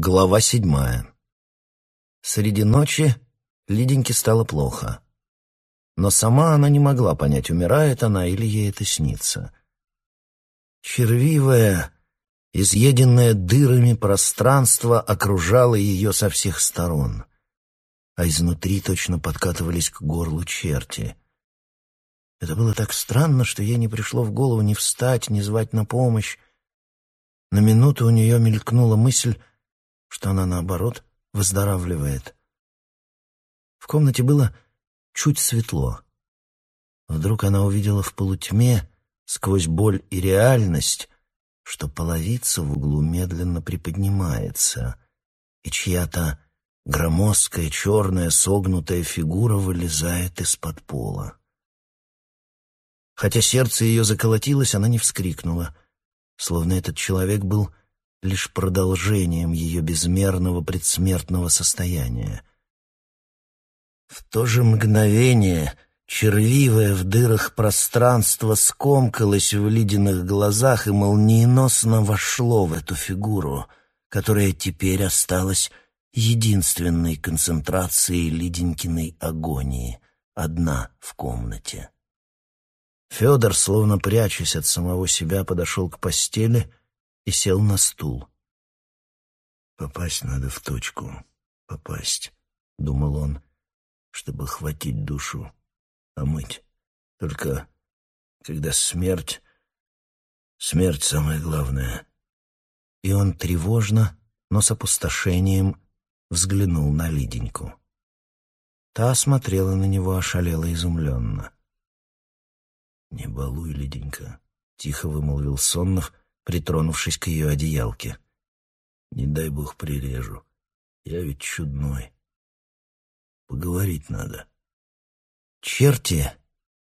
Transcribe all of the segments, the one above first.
Глава седьмая. Среди ночи Лиденьке стало плохо. Но сама она не могла понять, умирает она или ей это снится. Червивое, изъеденное дырами пространство окружало ее со всех сторон, а изнутри точно подкатывались к горлу черти. Это было так странно, что ей не пришло в голову ни встать, ни звать на помощь. На минуту у нее мелькнула мысль, что она, наоборот, выздоравливает. В комнате было чуть светло. Вдруг она увидела в полутьме, сквозь боль и реальность, что половица в углу медленно приподнимается, и чья-то громоздкая черная согнутая фигура вылезает из-под пола. Хотя сердце ее заколотилось, она не вскрикнула, словно этот человек был лишь продолжением ее безмерного предсмертного состояния. В то же мгновение червивое в дырах пространство скомкалось в ледяных глазах и молниеносно вошло в эту фигуру, которая теперь осталась единственной концентрацией Лиденькиной агонии, одна в комнате. Федор, словно прячась от самого себя, подошел к постели и сел на стул. «Попасть надо в точку, попасть», — думал он, — «чтобы хватить душу, омыть. Только когда смерть... Смерть самое главное». И он тревожно, но с опустошением взглянул на Лиденьку. Та смотрела на него ошалело изумленно. «Не балуй, Лиденька», — тихо вымолвил Соннов, притронувшись к ее одеялке. «Не дай бог прирежу. Я ведь чудной. Поговорить надо». Черти,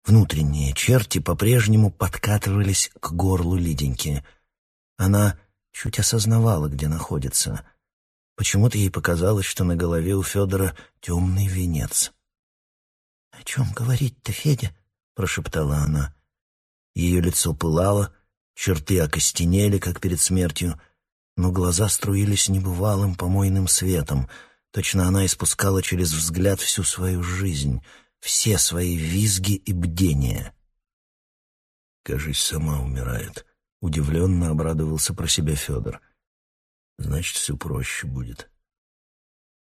внутренние черти, по-прежнему подкатывались к горлу Лиденьки. Она чуть осознавала, где находится. Почему-то ей показалось, что на голове у Федора темный венец. «О чем говорить-то, Федя?» — прошептала она. Ее лицо пылало, черты окостенели, как перед смертью, но глаза струились небывалым помойным светом. Точно она испускала через взгляд всю свою жизнь, все свои визги и бдения. «Кажись, сама умирает», — удивленно обрадовался про себя Федор. «Значит, все проще будет».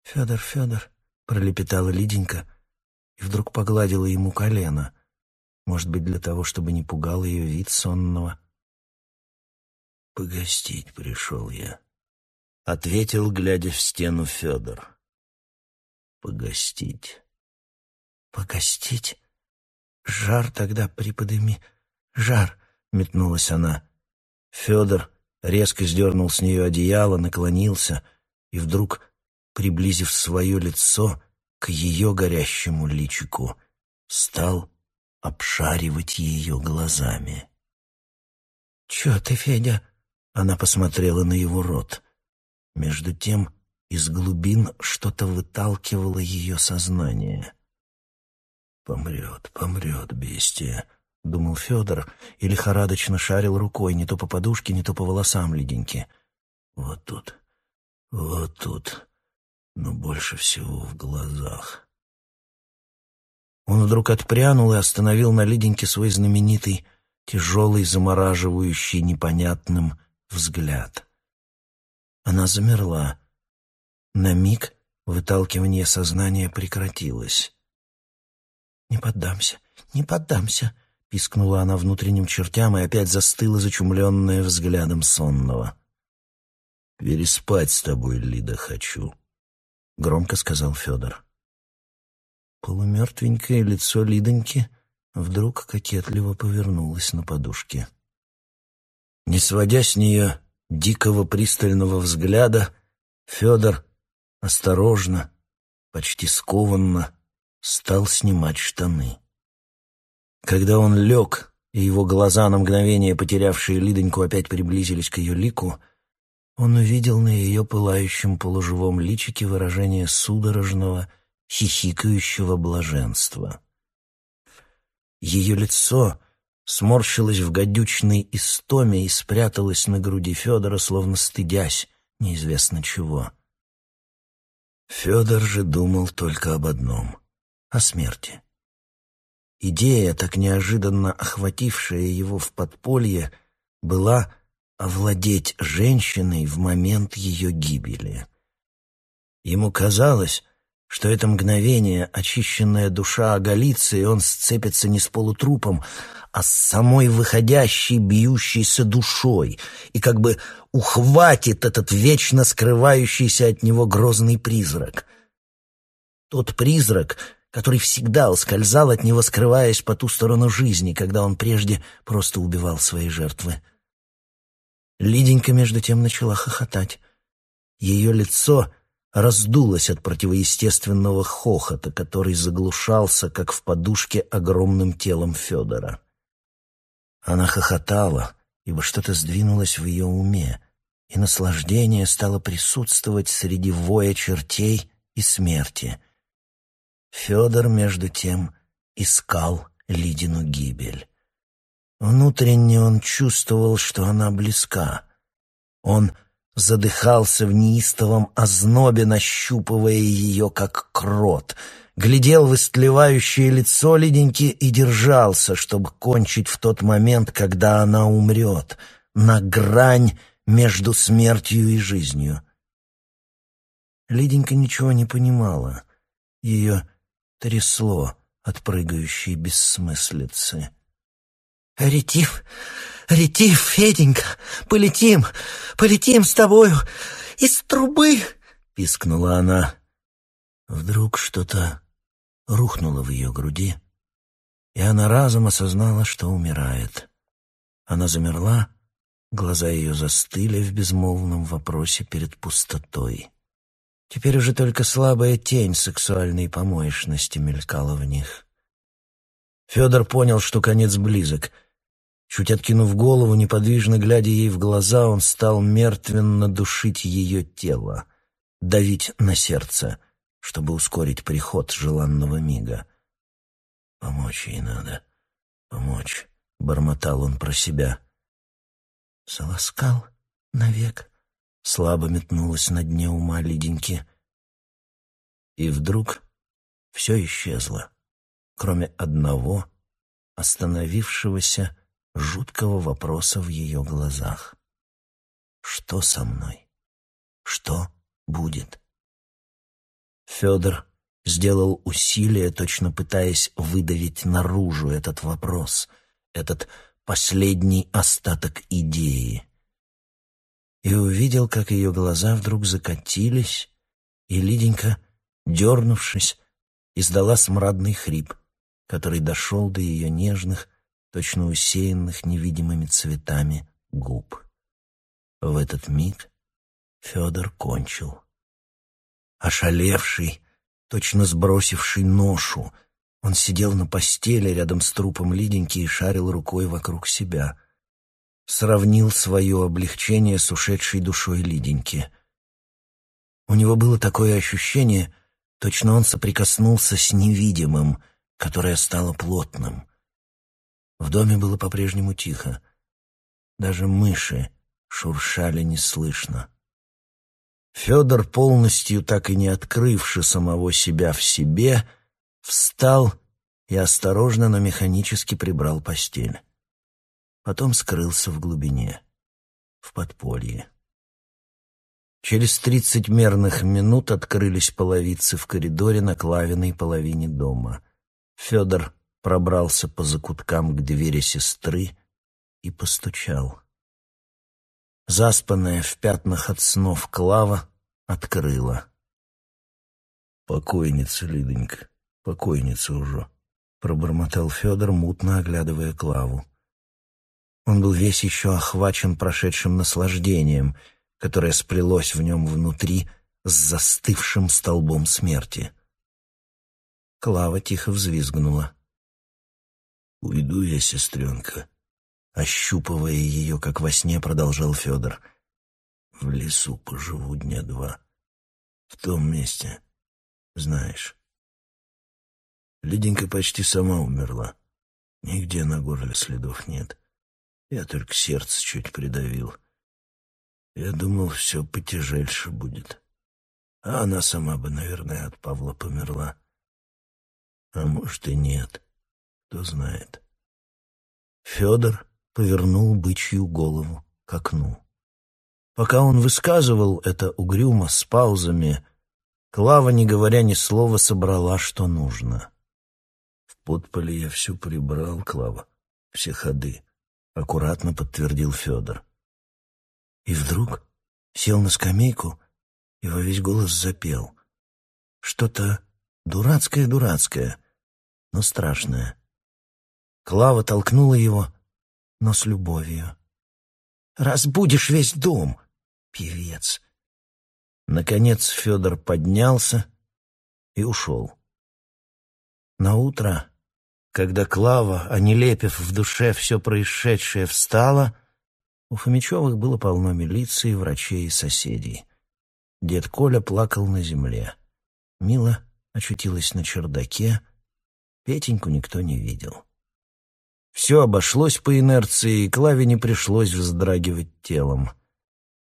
«Федор, Федор», — пролепетала Лиденька и вдруг погладила ему колено. Может быть, для того, чтобы не пугал ее вид сонного. «Погостить пришел я», — ответил, глядя в стену Федор. «Погостить». «Погостить? Жар тогда приподыми. Жар!» — метнулась она. Федор резко сдернул с нее одеяло, наклонился и вдруг, приблизив свое лицо к ее горящему личику, стал обшаривать ее глазами. «Че ты, Федя?» Она посмотрела на его рот. Между тем из глубин что-то выталкивало ее сознание. «Помрет, помрет, бестия», — думал Федор и лихорадочно шарил рукой не то по подушке, не то по волосам леденьки. «Вот тут, вот тут, но больше всего в глазах». Он вдруг отпрянул и остановил на леденьке свой знаменитый, тяжелый, замораживающий, непонятным взгляд. Она замерла. На миг выталкивание сознания прекратилось. «Не поддамся, не поддамся», — пискнула она внутренним чертям и опять застыла, зачумленная взглядом сонного. «Переспать с тобой, Лида, хочу», — громко сказал Федор. Полумертвенькое лицо Лидоньки вдруг кокетливо повернулось на подушке. Не сводя с нее дикого пристального взгляда, Федор осторожно, почти скованно, стал снимать штаны. Когда он лег, и его глаза, на мгновение потерявшие Лидоньку, опять приблизились к ее лику, он увидел на ее пылающем полуживом личике выражение судорожного, хихикающего блаженства. Ее лицо сморщилась в гадючной истоме и спряталась на груди Федора, словно стыдясь неизвестно чего. Федор же думал только об одном — о смерти. Идея, так неожиданно охватившая его в подполье, была овладеть женщиной в момент ее гибели. Ему казалось, что это мгновение очищенная душа оголится, и он сцепится не с полутрупом, а с самой выходящей, бьющейся душой, и как бы ухватит этот вечно скрывающийся от него грозный призрак. Тот призрак, который всегда ускользал от него, скрываясь по ту сторону жизни, когда он прежде просто убивал свои жертвы. Лиденька между тем начала хохотать. Ее лицо раздулось от противоестественного хохота, который заглушался, как в подушке, огромным телом Федора. Она хохотала, ибо что-то сдвинулось в ее уме, и наслаждение стало присутствовать среди воя чертей и смерти. Федор, между тем, искал Лидину гибель. Внутренне он чувствовал, что она близка. Он задыхался в неистовом ознобе, нащупывая ее, как крот, глядел в истлевающее лицо леденьки и держался, чтобы кончить в тот момент, когда она умрет, на грань между смертью и жизнью. Лиденька ничего не понимала. Ее трясло от прыгающей бессмыслицы. «Ретив, ретив, Феденька, полетим, полетим с тобою из трубы!» — пискнула она. Вдруг что-то рухнуло в ее груди, и она разом осознала, что умирает. Она замерла, глаза ее застыли в безмолвном вопросе перед пустотой. Теперь уже только слабая тень сексуальной помоечности мелькала в них. Федор понял, что конец близок — Чуть откинув голову, неподвижно глядя ей в глаза, он стал мертвенно душить ее тело, давить на сердце, чтобы ускорить приход желанного мига. «Помочь ей надо, помочь», — бормотал он про себя. «Заласкал навек», — слабо метнулась на дне ума Лиденьки. И вдруг все исчезло, кроме одного остановившегося жуткого вопроса в ее глазах. «Что со мной? Что будет?» Федор сделал усилие, точно пытаясь выдавить наружу этот вопрос, этот последний остаток идеи. И увидел, как ее глаза вдруг закатились, и Лиденька, дернувшись, издала смрадный хрип, который дошел до ее нежных, точно усеянных невидимыми цветами губ. В этот миг Федор кончил. Ошалевший, точно сбросивший ношу, он сидел на постели рядом с трупом Лиденьки и шарил рукой вокруг себя. Сравнил свое облегчение с ушедшей душой Лиденьки. У него было такое ощущение, точно он соприкоснулся с невидимым, которое стало плотным. В доме было по-прежнему тихо. Даже мыши шуршали неслышно. Федор, полностью так и не открывши самого себя в себе, встал и осторожно, но механически прибрал постель. Потом скрылся в глубине, в подполье. Через тридцать мерных минут открылись половицы в коридоре на клавиной половине дома. Федор пробрался по закуткам к двери сестры и постучал. Заспанная в пятнах от снов Клава открыла. «Покойница, Лидонька, покойница уже», — пробормотал Федор, мутно оглядывая Клаву. Он был весь еще охвачен прошедшим наслаждением, которое сплелось в нем внутри с застывшим столбом смерти. Клава тихо взвизгнула. «Уйду я, сестренка», — ощупывая ее, как во сне, продолжал Федор. «В лесу поживу дня два. В том месте, знаешь». Лиденька почти сама умерла. Нигде на горле следов нет. Я только сердце чуть придавил. Я думал, все потяжельше будет. А она сама бы, наверное, от Павла померла. А может и нет, кто знает. Федор повернул бычью голову к окну. Пока он высказывал это угрюмо с паузами, Клава, не говоря ни слова, собрала, что нужно. В подполе я все прибрал, Клава, все ходы, аккуратно подтвердил Федор. И вдруг сел на скамейку и во весь голос запел. Что-то дурацкое-дурацкое, но страшное. Клава толкнула его, но с любовью. «Разбудишь весь дом, певец!» Наконец Федор поднялся и ушел. На утро, когда Клава, онелепив в душе все происшедшее, встала, у Фомичевых было полно милиции, врачей и соседей. Дед Коля плакал на земле. Мила очутилась на чердаке. Петеньку никто не видел. Все обошлось по инерции, и Клаве не пришлось вздрагивать телом.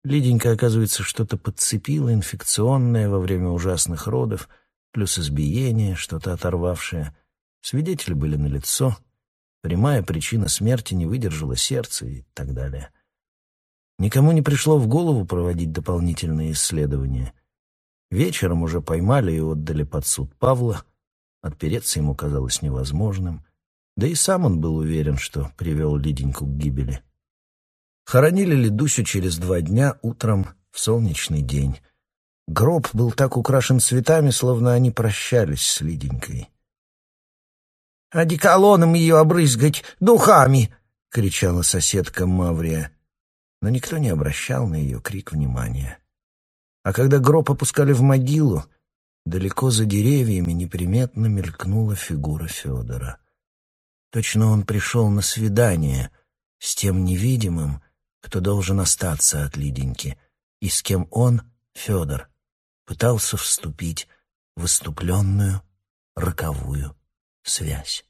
Лиденька, оказывается, что-то подцепила инфекционное во время ужасных родов, плюс избиение, что-то оторвавшее. Свидетели были налицо. Прямая причина смерти не выдержала сердце и так далее. Никому не пришло в голову проводить дополнительные исследования. Вечером уже поймали и отдали под суд Павла. Отпереться ему казалось невозможным. Да и сам он был уверен, что привел Лиденьку к гибели. Хоронили Ледусю через два дня утром в солнечный день. Гроб был так украшен цветами, словно они прощались с Лиденькой. «Одеколоном ее обрызгать, духами!» — кричала соседка Маврия. Но никто не обращал на ее крик внимания. А когда гроб опускали в могилу, далеко за деревьями неприметно мелькнула фигура Федора. Точно он пришел на свидание с тем невидимым, кто должен остаться от Лиденьки, и с кем он, Федор, пытался вступить в выступленную роковую связь.